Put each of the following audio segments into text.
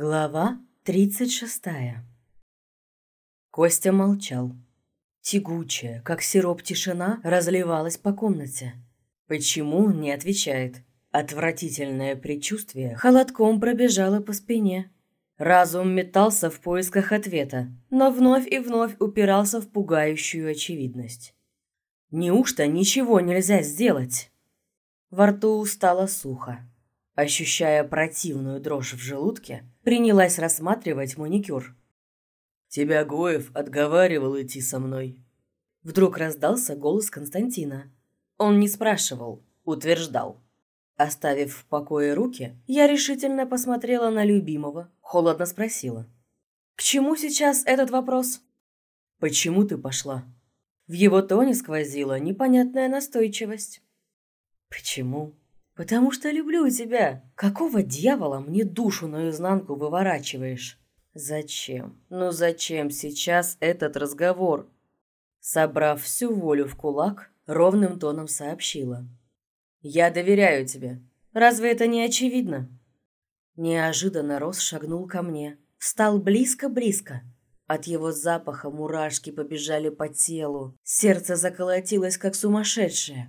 Глава тридцать шестая Костя молчал. Тягучая, как сироп тишина, разливалась по комнате. Почему, не отвечает. Отвратительное предчувствие холодком пробежало по спине. Разум метался в поисках ответа, но вновь и вновь упирался в пугающую очевидность. Неужто ничего нельзя сделать? Во рту стало сухо. Ощущая противную дрожь в желудке, принялась рассматривать маникюр. «Тебя Гоев отговаривал идти со мной». Вдруг раздался голос Константина. Он не спрашивал, утверждал. Оставив в покое руки, я решительно посмотрела на любимого, холодно спросила. «К чему сейчас этот вопрос?» «Почему ты пошла?» В его тоне сквозила непонятная настойчивость. «Почему?» «Потому что люблю тебя. Какого дьявола мне душу наизнанку выворачиваешь?» «Зачем? Ну зачем сейчас этот разговор?» Собрав всю волю в кулак, ровным тоном сообщила. «Я доверяю тебе. Разве это не очевидно?» Неожиданно Рос шагнул ко мне. Стал близко-близко. От его запаха мурашки побежали по телу. Сердце заколотилось, как сумасшедшее.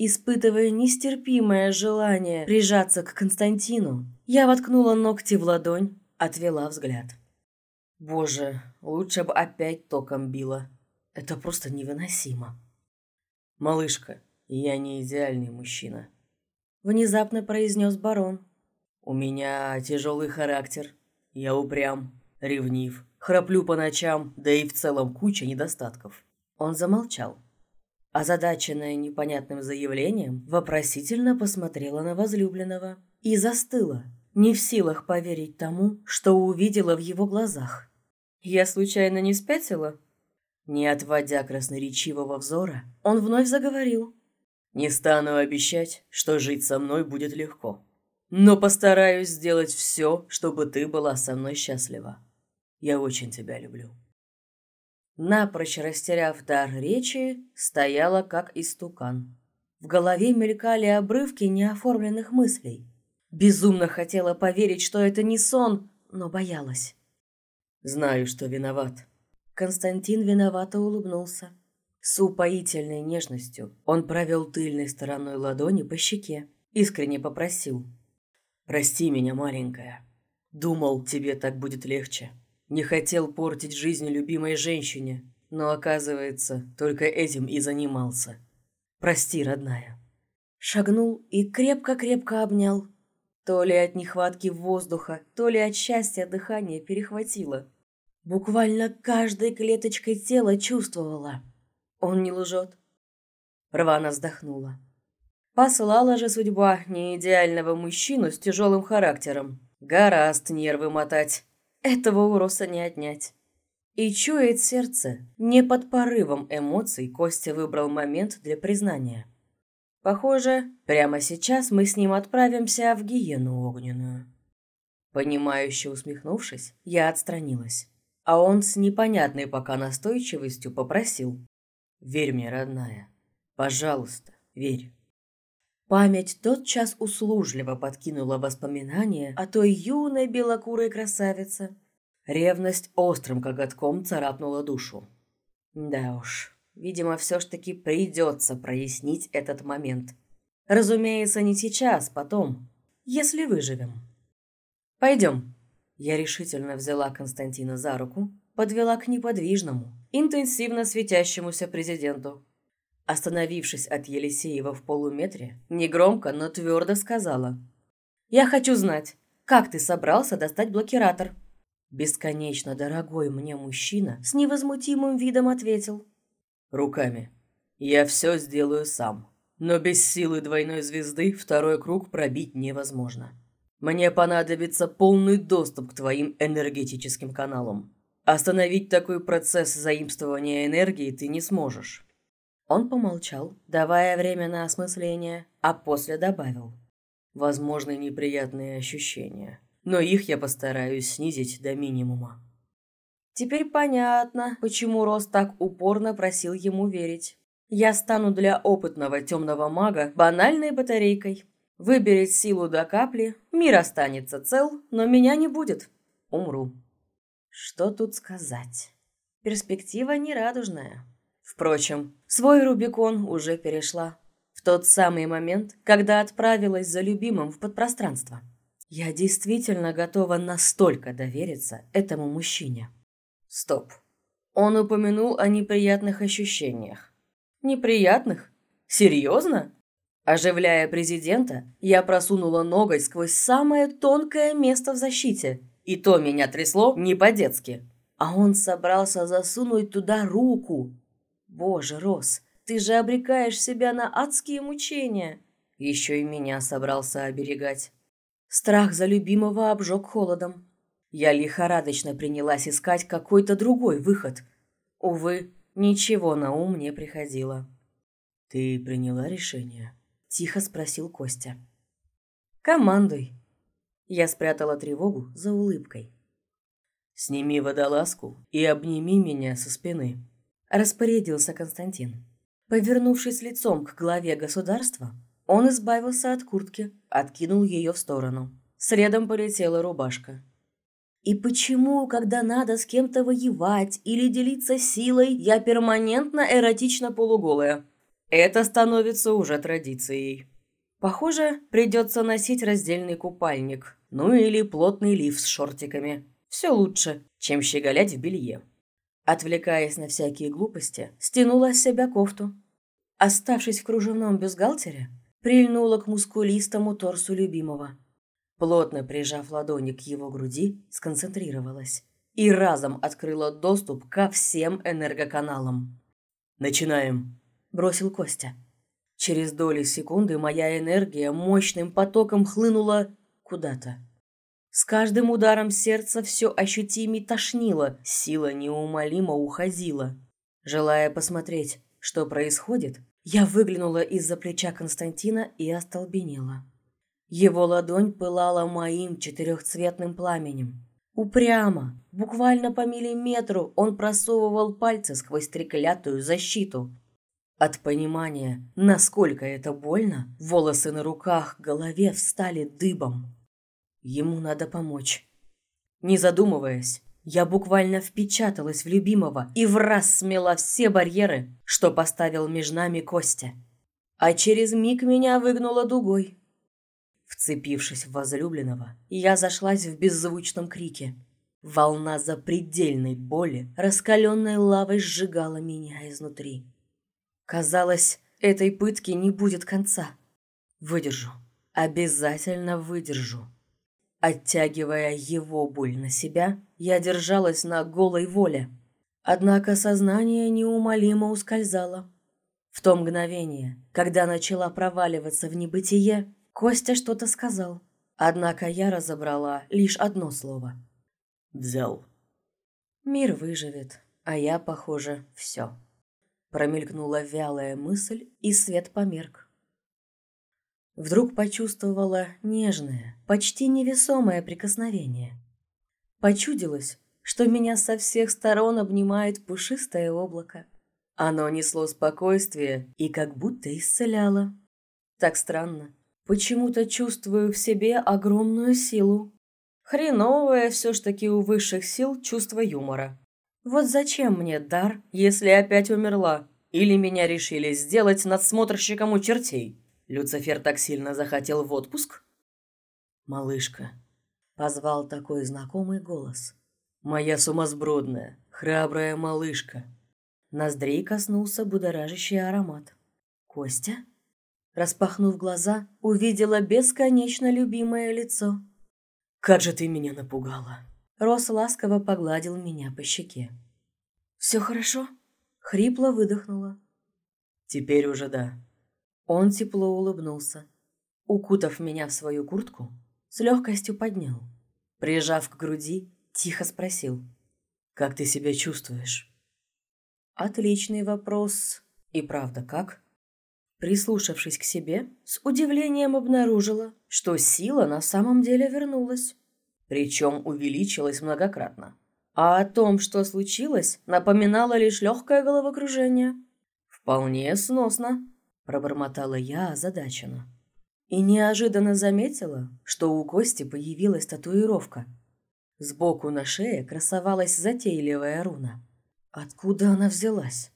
Испытывая нестерпимое желание прижаться к Константину, я воткнула ногти в ладонь, отвела взгляд. Боже, лучше бы опять током било. Это просто невыносимо. «Малышка, я не идеальный мужчина», — внезапно произнес барон. «У меня тяжелый характер. Я упрям, ревнив, храплю по ночам, да и в целом куча недостатков». Он замолчал. Озадаченная непонятным заявлением, вопросительно посмотрела на возлюбленного и застыла, не в силах поверить тому, что увидела в его глазах. «Я случайно не спятила?» Не отводя красноречивого взора, он вновь заговорил. «Не стану обещать, что жить со мной будет легко. Но постараюсь сделать все, чтобы ты была со мной счастлива. Я очень тебя люблю» напрочь растеряв дар речи, стояла как истукан. В голове мелькали обрывки неоформленных мыслей. Безумно хотела поверить, что это не сон, но боялась. «Знаю, что виноват». Константин виновато улыбнулся. С упоительной нежностью он провел тыльной стороной ладони по щеке, искренне попросил. «Прости меня, маленькая. Думал, тебе так будет легче». Не хотел портить жизнь любимой женщине, но, оказывается, только этим и занимался. Прости, родная. Шагнул и крепко-крепко обнял. То ли от нехватки воздуха, то ли от счастья дыхание перехватило. Буквально каждой клеточкой тела чувствовала. Он не лжет. Рвана вздохнула. Послала же судьба неидеального мужчину с тяжелым характером. Гораст нервы мотать. Этого у Роса не отнять. И чует сердце, не под порывом эмоций Костя выбрал момент для признания. Похоже, прямо сейчас мы с ним отправимся в гиену огненную. Понимающе усмехнувшись, я отстранилась. А он с непонятной пока настойчивостью попросил. «Верь мне, родная. Пожалуйста, верь». Память тотчас услужливо подкинула воспоминания о той юной белокурой красавице. Ревность острым коготком царапнула душу. Да уж, видимо, все ж таки придется прояснить этот момент. Разумеется, не сейчас, потом, если выживем. Пойдем. Я решительно взяла Константина за руку, подвела к неподвижному, интенсивно светящемуся президенту. Остановившись от Елисеева в полуметре, негромко, но твердо сказала. «Я хочу знать, как ты собрался достать блокиратор?» Бесконечно дорогой мне мужчина с невозмутимым видом ответил. «Руками. Я все сделаю сам. Но без силы двойной звезды второй круг пробить невозможно. Мне понадобится полный доступ к твоим энергетическим каналам. Остановить такой процесс заимствования энергии ты не сможешь. Он помолчал, давая время на осмысление, а после добавил. Возможны неприятные ощущения, но их я постараюсь снизить до минимума. Теперь понятно, почему Рос так упорно просил ему верить. Я стану для опытного темного мага банальной батарейкой. Выберет силу до капли, мир останется цел, но меня не будет. Умру. Что тут сказать? Перспектива нерадужная. Впрочем, свой Рубикон уже перешла. В тот самый момент, когда отправилась за любимым в подпространство. Я действительно готова настолько довериться этому мужчине. Стоп. Он упомянул о неприятных ощущениях. Неприятных? Серьезно? Оживляя президента, я просунула ноготь сквозь самое тонкое место в защите. И то меня трясло не по-детски. А он собрался засунуть туда руку. Боже, Рос, ты же обрекаешь себя на адские мучения. Еще и меня собрался оберегать. Страх за любимого обжег холодом. Я лихорадочно принялась искать какой-то другой выход. Увы, ничего на ум не приходило. «Ты приняла решение?» – тихо спросил Костя. «Командуй». Я спрятала тревогу за улыбкой. «Сними водолазку и обними меня со спины», – распорядился Константин. Повернувшись лицом к главе государства, он избавился от куртки, откинул ее в сторону. Следом полетела рубашка. И почему, когда надо с кем-то воевать или делиться силой, я перманентно эротично полуголая? Это становится уже традицией. Похоже, придется носить раздельный купальник, ну или плотный лиф с шортиками. Все лучше, чем щеголять в белье. Отвлекаясь на всякие глупости, стянула с себя кофту. Оставшись в кружевном бюстгальтере, прильнула к мускулистому торсу любимого. Плотно прижав ладони к его груди, сконцентрировалась и разом открыла доступ ко всем энергоканалам. «Начинаем», – бросил Костя. Через доли секунды моя энергия мощным потоком хлынула куда-то. С каждым ударом сердца все ощутимее тошнило, сила неумолимо уходила. Желая посмотреть, что происходит, я выглянула из-за плеча Константина и остолбенела. Его ладонь пылала моим четырехцветным пламенем. Упрямо, буквально по миллиметру, он просовывал пальцы сквозь треклятую защиту. От понимания, насколько это больно, волосы на руках, голове встали дыбом. Ему надо помочь. Не задумываясь, я буквально впечаталась в любимого и в раз смела все барьеры, что поставил между нами Костя. А через миг меня выгнуло дугой. Вцепившись в возлюбленного, я зашлась в беззвучном крике. Волна запредельной боли, раскаленной лавой сжигала меня изнутри. Казалось, этой пытки не будет конца. Выдержу. Обязательно выдержу. Оттягивая его боль на себя, я держалась на голой воле. Однако сознание неумолимо ускользало. В то мгновение, когда начала проваливаться в небытие, Костя что-то сказал. Однако я разобрала лишь одно слово. «Взял». «Мир выживет, а я, похоже, все». Промелькнула вялая мысль, и свет померк. Вдруг почувствовала нежное, почти невесомое прикосновение. Почудилось, что меня со всех сторон обнимает пушистое облако. Оно несло спокойствие и как будто исцеляло. Так странно. Почему-то чувствую в себе огромную силу. Хреновое все ж таки у высших сил чувство юмора. Вот зачем мне дар, если опять умерла? Или меня решили сделать надсмотрщиком у чертей? Люцифер так сильно захотел в отпуск? «Малышка», — позвал такой знакомый голос. «Моя сумасбродная, храбрая малышка». Ноздрей коснулся будоражащий аромат. «Костя?» Распахнув глаза, увидела бесконечно любимое лицо. «Как же ты меня напугала!» Рос ласково погладил меня по щеке. «Все хорошо?» Хрипло выдохнула. «Теперь уже да», он тепло улыбнулся. Укутав меня в свою куртку, с легкостью поднял. Прижав к груди, тихо спросил. «Как ты себя чувствуешь?» Отличный вопрос. И правда, как? Прислушавшись к себе, с удивлением обнаружила, что сила на самом деле вернулась. Причем увеличилась многократно. А о том, что случилось, напоминало лишь легкое головокружение. Вполне сносно пробормотала я озадаченно. И неожиданно заметила, что у Кости появилась татуировка. Сбоку на шее красовалась затейливая руна. Откуда она взялась?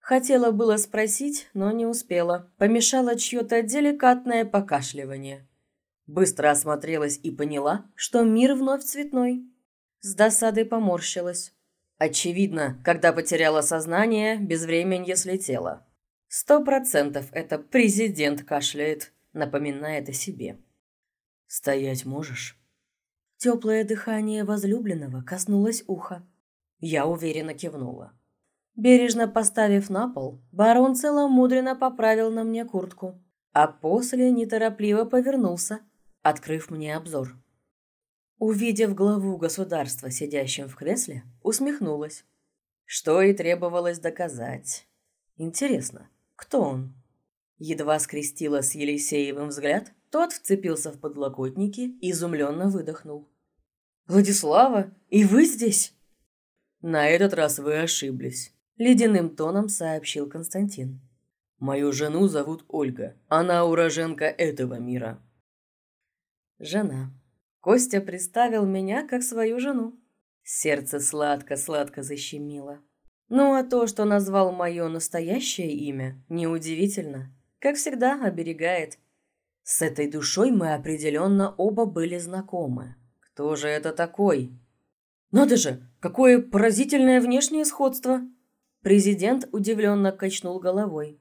Хотела было спросить, но не успела. Помешало чье-то деликатное покашливание. Быстро осмотрелась и поняла, что мир вновь цветной. С досадой поморщилась. Очевидно, когда потеряла сознание, безвременье слетело. Сто процентов это президент кашляет, напоминает о себе. «Стоять можешь?» Теплое дыхание возлюбленного коснулось уха. Я уверенно кивнула. Бережно поставив на пол, барон целомудренно поправил на мне куртку, а после неторопливо повернулся, открыв мне обзор. Увидев главу государства, сидящим в кресле, усмехнулась. Что и требовалось доказать. Интересно, кто он? Едва скрестила с Елисеевым взгляд, тот вцепился в подлокотники и изумленно выдохнул. «Владислава, и вы здесь?» «На этот раз вы ошиблись», — ледяным тоном сообщил Константин. «Мою жену зовут Ольга. Она уроженка этого мира». «Жена», Костя представил меня как свою жену. Сердце сладко-сладко защемило. Ну а то, что назвал мое настоящее имя, неудивительно. Как всегда, оберегает. С этой душой мы определенно оба были знакомы. Кто же это такой? Надо же, какое поразительное внешнее сходство! Президент удивленно качнул головой.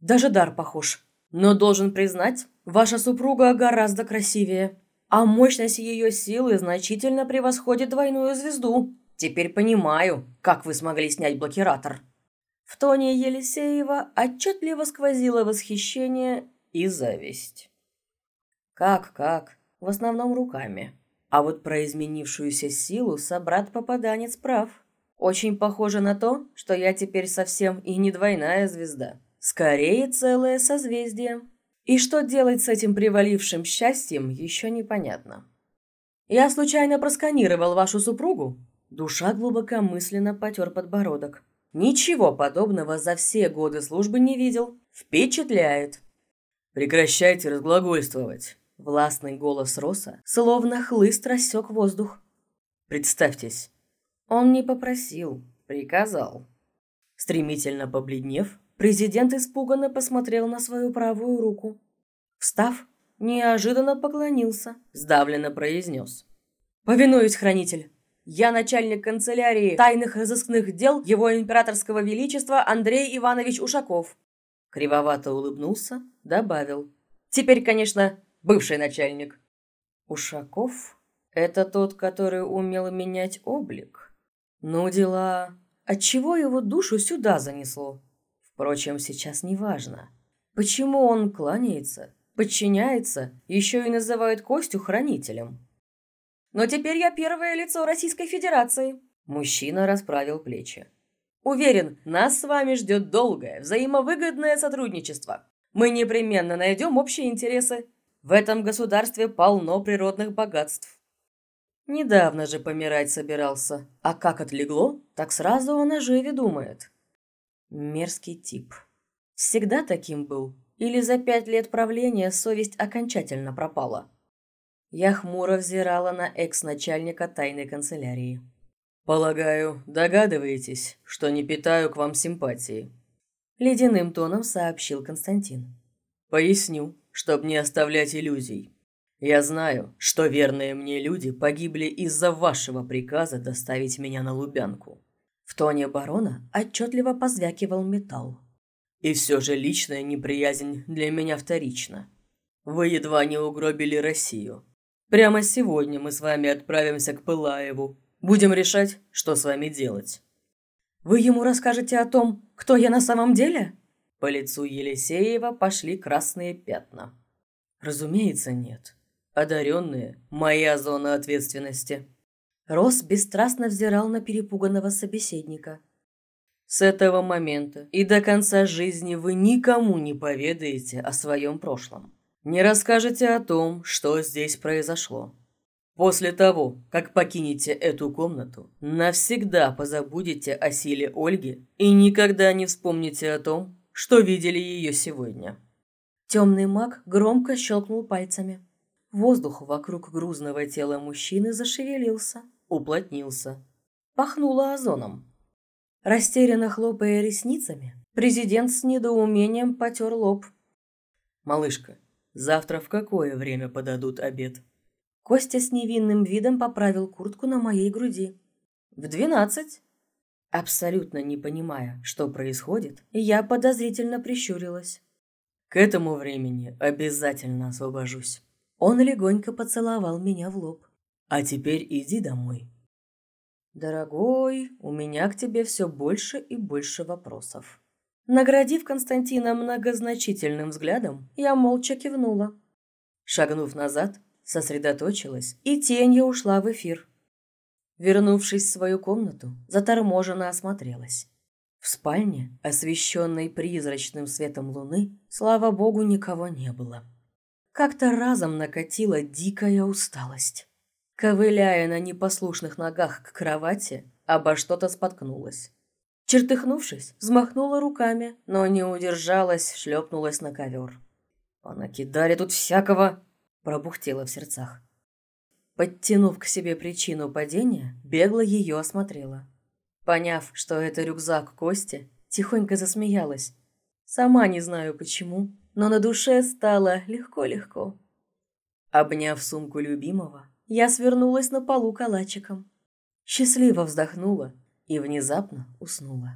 Даже дар похож. Но должен признать, ваша супруга гораздо красивее а мощность ее силы значительно превосходит двойную звезду. Теперь понимаю, как вы смогли снять блокиратор». В тоне Елисеева отчетливо сквозило восхищение и зависть. «Как-как? В основном руками. А вот про изменившуюся силу собрат-попаданец прав. Очень похоже на то, что я теперь совсем и не двойная звезда. Скорее, целое созвездие». И что делать с этим привалившим счастьем, еще непонятно. Я случайно просканировал вашу супругу. Душа глубокомысленно потер подбородок. Ничего подобного за все годы службы не видел. Впечатляет. Прекращайте разглагольствовать. Властный голос Роса словно хлыст рассек воздух. Представьтесь. Он не попросил, приказал. Стремительно побледнев, Президент испуганно посмотрел на свою правую руку. Встав, неожиданно поклонился, сдавленно произнес. «Повинуюсь, хранитель. Я начальник канцелярии тайных разыскных дел Его Императорского Величества Андрей Иванович Ушаков». Кривовато улыбнулся, добавил. «Теперь, конечно, бывший начальник». «Ушаков? Это тот, который умел менять облик? Ну, дела... Отчего его душу сюда занесло?» Впрочем, сейчас не важно. Почему он кланяется, подчиняется, еще и называет Костю хранителем? Но теперь я первое лицо Российской Федерации. Мужчина расправил плечи. Уверен, нас с вами ждет долгое, взаимовыгодное сотрудничество. Мы непременно найдем общие интересы. В этом государстве полно природных богатств. Недавно же помирать собирался. А как отлегло, так сразу он о живе думает. Мерзкий тип. Всегда таким был? Или за пять лет правления совесть окончательно пропала? Я хмуро взирала на экс-начальника тайной канцелярии. «Полагаю, догадываетесь, что не питаю к вам симпатии?» Ледяным тоном сообщил Константин. «Поясню, чтобы не оставлять иллюзий. Я знаю, что верные мне люди погибли из-за вашего приказа доставить меня на Лубянку. В тоне барона отчетливо позвякивал металл. «И все же личная неприязнь для меня вторична. Вы едва не угробили Россию. Прямо сегодня мы с вами отправимся к Пылаеву. Будем решать, что с вами делать». «Вы ему расскажете о том, кто я на самом деле?» По лицу Елисеева пошли красные пятна. «Разумеется, нет. Одаренные – моя зона ответственности». Рос бесстрастно взирал на перепуганного собеседника. «С этого момента и до конца жизни вы никому не поведаете о своем прошлом. Не расскажете о том, что здесь произошло. После того, как покинете эту комнату, навсегда позабудете о силе Ольги и никогда не вспомните о том, что видели ее сегодня». Темный маг громко щелкнул пальцами. Воздух вокруг грузного тела мужчины зашевелился, уплотнился. Пахнуло озоном. Растерянно хлопая ресницами, президент с недоумением потер лоб. «Малышка, завтра в какое время подадут обед?» Костя с невинным видом поправил куртку на моей груди. «В двенадцать». Абсолютно не понимая, что происходит, я подозрительно прищурилась. «К этому времени обязательно освобожусь». Он легонько поцеловал меня в лоб. «А теперь иди домой. «Дорогой, у меня к тебе все больше и больше вопросов». Наградив Константина многозначительным взглядом, я молча кивнула. Шагнув назад, сосредоточилась и тенью ушла в эфир. Вернувшись в свою комнату, заторможенно осмотрелась. В спальне, освещенной призрачным светом луны, слава богу, никого не было. Как-то разом накатила дикая усталость. Ковыляя на непослушных ногах к кровати, обо что-то споткнулась. Чертыхнувшись, взмахнула руками, но не удержалась, шлепнулась на ковер. «Понакидали тут всякого!» – пробухтела в сердцах. Подтянув к себе причину падения, бегло ее осмотрела. Поняв, что это рюкзак Кости, тихонько засмеялась. Сама не знаю почему, но на душе стало легко-легко. Обняв сумку любимого, я свернулась на полу калачиком. Счастливо вздохнула и внезапно уснула.